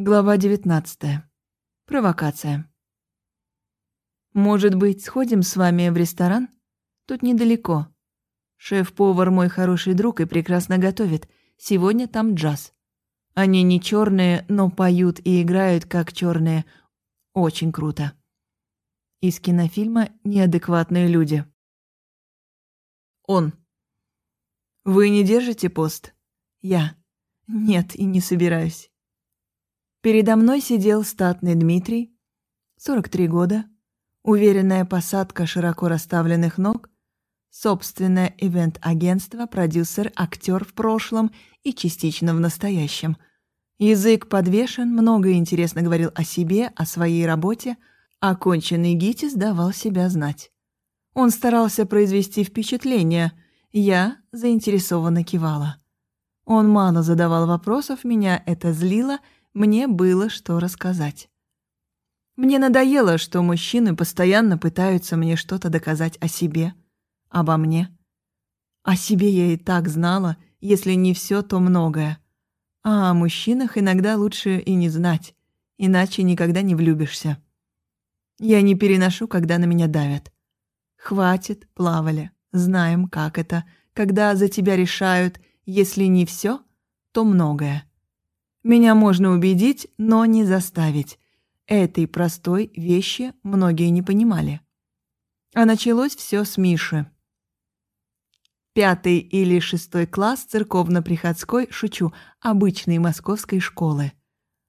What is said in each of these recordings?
Глава 19. Провокация. «Может быть, сходим с вами в ресторан? Тут недалеко. Шеф-повар мой хороший друг и прекрасно готовит. Сегодня там джаз. Они не черные, но поют и играют как черные. Очень круто». Из кинофильма «Неадекватные люди». Он. «Вы не держите пост?» «Я. Нет, и не собираюсь». Передо мной сидел статный Дмитрий, 43 года, уверенная посадка широко расставленных ног, собственное ивент-агентство, продюсер, актер в прошлом и частично в настоящем. Язык подвешен, много интересно говорил о себе, о своей работе, оконченный ГИТИС давал себя знать. Он старался произвести впечатление, я заинтересованно кивала. Он мало задавал вопросов, меня это злило — мне было что рассказать. Мне надоело, что мужчины постоянно пытаются мне что-то доказать о себе, обо мне. О себе я и так знала, если не все, то многое. А о мужчинах иногда лучше и не знать, иначе никогда не влюбишься. Я не переношу, когда на меня давят. Хватит, плавали, знаем, как это, когда за тебя решают, если не все, то многое. Меня можно убедить, но не заставить. Этой простой вещи многие не понимали. А началось все с Миши. Пятый или шестой класс церковно-приходской, шучу, обычной московской школы.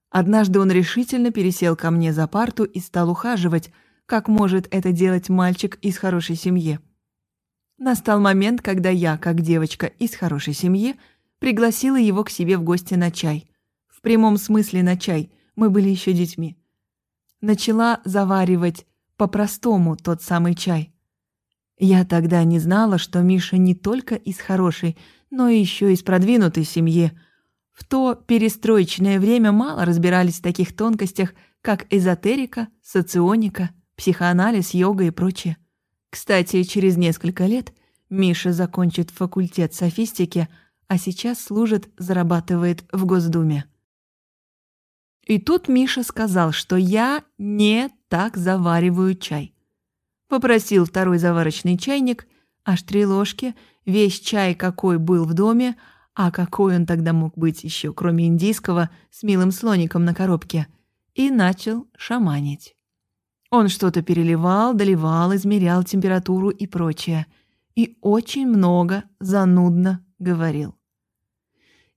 Однажды он решительно пересел ко мне за парту и стал ухаживать, как может это делать мальчик из хорошей семьи. Настал момент, когда я, как девочка из хорошей семьи, пригласила его к себе в гости на чай в прямом смысле на чай, мы были еще детьми. Начала заваривать по-простому тот самый чай. Я тогда не знала, что Миша не только из хорошей, но и еще из продвинутой семьи. В то перестроечное время мало разбирались в таких тонкостях, как эзотерика, соционика, психоанализ, йога и прочее. Кстати, через несколько лет Миша закончит факультет софистики, а сейчас служит, зарабатывает в Госдуме. И тут Миша сказал, что я не так завариваю чай. Попросил второй заварочный чайник, аж три ложки, весь чай, какой был в доме, а какой он тогда мог быть еще, кроме индийского, с милым слоником на коробке, и начал шаманить. Он что-то переливал, доливал, измерял температуру и прочее. И очень много занудно говорил.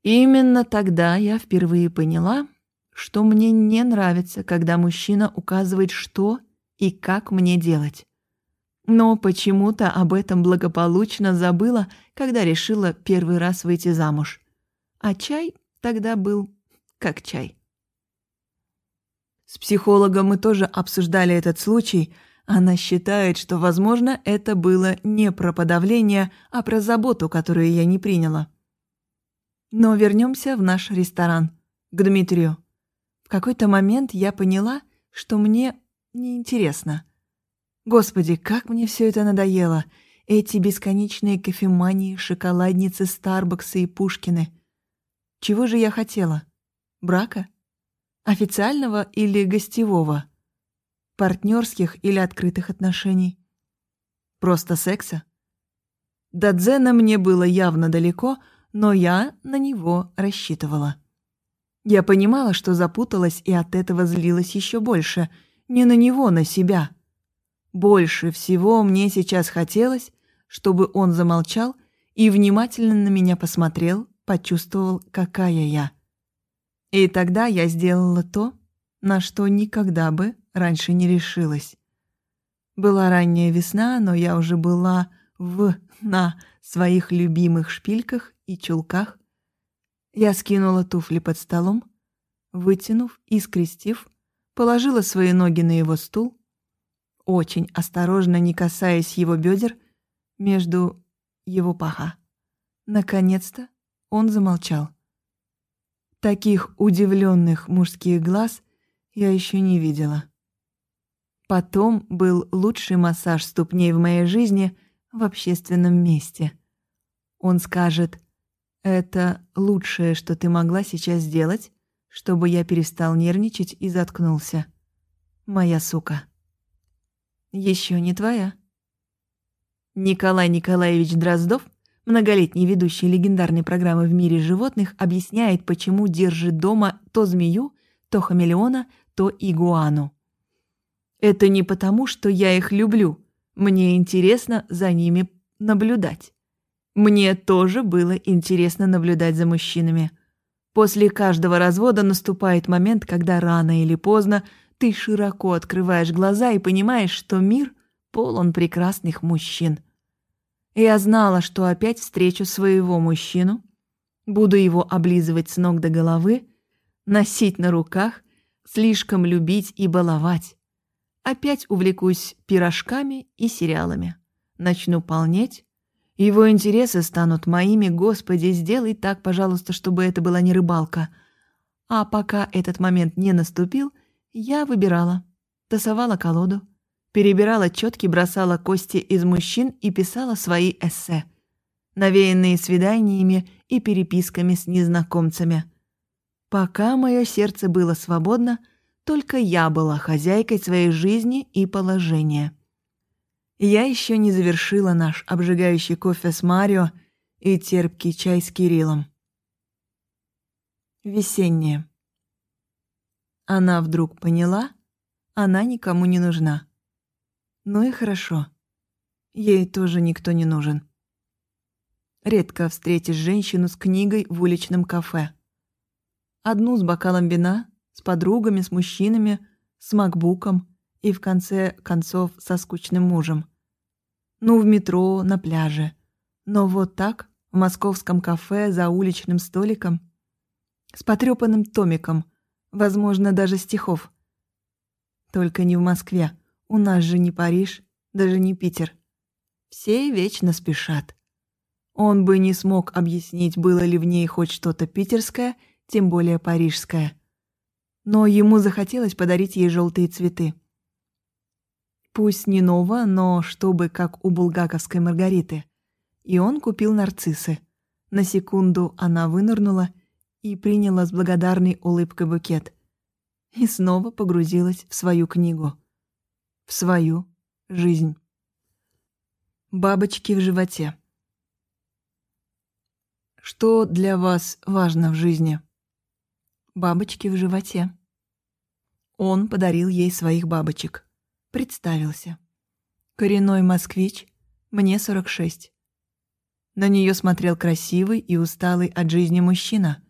Именно тогда я впервые поняла, что мне не нравится, когда мужчина указывает, что и как мне делать. Но почему-то об этом благополучно забыла, когда решила первый раз выйти замуж. А чай тогда был как чай. С психологом мы тоже обсуждали этот случай. Она считает, что, возможно, это было не про подавление, а про заботу, которую я не приняла. Но вернемся в наш ресторан, к Дмитрию какой-то момент я поняла, что мне неинтересно. Господи, как мне все это надоело! Эти бесконечные кофемании, шоколадницы, Старбаксы и Пушкины. Чего же я хотела? Брака? Официального или гостевого? Партнерских или открытых отношений? Просто секса? До дзена мне было явно далеко, но я на него рассчитывала. Я понимала, что запуталась и от этого злилась еще больше. Не на него, на себя. Больше всего мне сейчас хотелось, чтобы он замолчал и внимательно на меня посмотрел, почувствовал, какая я. И тогда я сделала то, на что никогда бы раньше не решилась. Была ранняя весна, но я уже была в на своих любимых шпильках и чулках, я скинула туфли под столом, вытянув и скрестив, положила свои ноги на его стул, очень осторожно, не касаясь его бедер, между его паха. Наконец-то он замолчал. Таких удивленных мужских глаз я еще не видела. Потом был лучший массаж ступней в моей жизни в общественном месте. Он скажет это лучшее, что ты могла сейчас сделать, чтобы я перестал нервничать и заткнулся. Моя сука. Еще не твоя. Николай Николаевич Дроздов, многолетний ведущий легендарной программы «В мире животных», объясняет, почему держит дома то змею, то хамелеона, то игуану. Это не потому, что я их люблю. Мне интересно за ними наблюдать. Мне тоже было интересно наблюдать за мужчинами. После каждого развода наступает момент, когда рано или поздно ты широко открываешь глаза и понимаешь, что мир полон прекрасных мужчин. Я знала, что опять встречу своего мужчину, буду его облизывать с ног до головы, носить на руках, слишком любить и баловать. Опять увлекусь пирожками и сериалами. Начну полнеть. Его интересы станут моими. Господи, сделай так, пожалуйста, чтобы это была не рыбалка. А пока этот момент не наступил, я выбирала. Тасовала колоду. Перебирала четки, бросала кости из мужчин и писала свои эссе. Навеянные свиданиями и переписками с незнакомцами. Пока мое сердце было свободно – только я была хозяйкой своей жизни и положения. Я еще не завершила наш обжигающий кофе с Марио и терпкий чай с Кириллом. Весеннее. Она вдруг поняла, она никому не нужна. Ну и хорошо. Ей тоже никто не нужен. Редко встретишь женщину с книгой в уличном кафе. Одну с бокалом вина, с подругами, с мужчинами, с макбуком и, в конце концов, со скучным мужем. Ну, в метро, на пляже. Но вот так, в московском кафе за уличным столиком, с потрёпанным томиком, возможно, даже стихов. Только не в Москве, у нас же не Париж, даже не Питер. Все вечно спешат. Он бы не смог объяснить, было ли в ней хоть что-то питерское, тем более парижское но ему захотелось подарить ей желтые цветы. Пусть не ново, но чтобы как у булгаковской Маргариты. И он купил нарциссы. На секунду она вынырнула и приняла с благодарной улыбкой букет. И снова погрузилась в свою книгу. В свою жизнь. Бабочки в животе. Что для вас важно в жизни? бабочки в животе. Он подарил ей своих бабочек. Представился. Коренной москвич, мне 46. На нее смотрел красивый и усталый от жизни мужчина.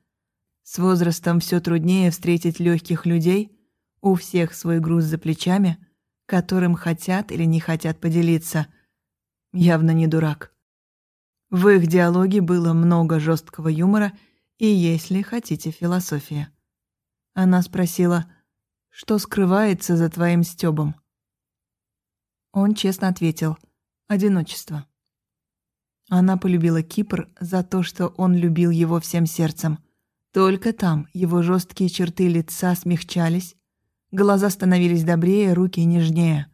С возрастом все труднее встретить легких людей, у всех свой груз за плечами, которым хотят или не хотят поделиться. Явно не дурак. В их диалоге было много жесткого юмора и, если хотите, философия. Она спросила, что скрывается за твоим стёбом. Он честно ответил, одиночество. Она полюбила Кипр за то, что он любил его всем сердцем. Только там его жесткие черты лица смягчались, глаза становились добрее, руки нежнее.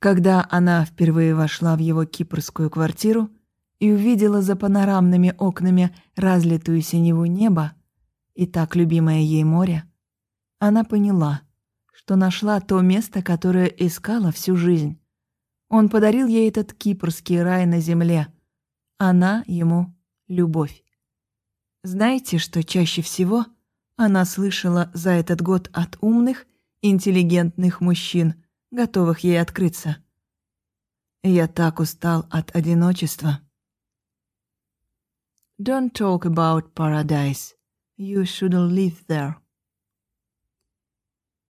Когда она впервые вошла в его кипрскую квартиру и увидела за панорамными окнами разлитую синеву неба, и так любимое ей море, она поняла, что нашла то место, которое искала всю жизнь. Он подарил ей этот кипрский рай на земле. Она ему — любовь. Знаете, что чаще всего она слышала за этот год от умных, интеллигентных мужчин, готовых ей открыться? Я так устал от одиночества. Don't talk about paradise. You shouldn't live there.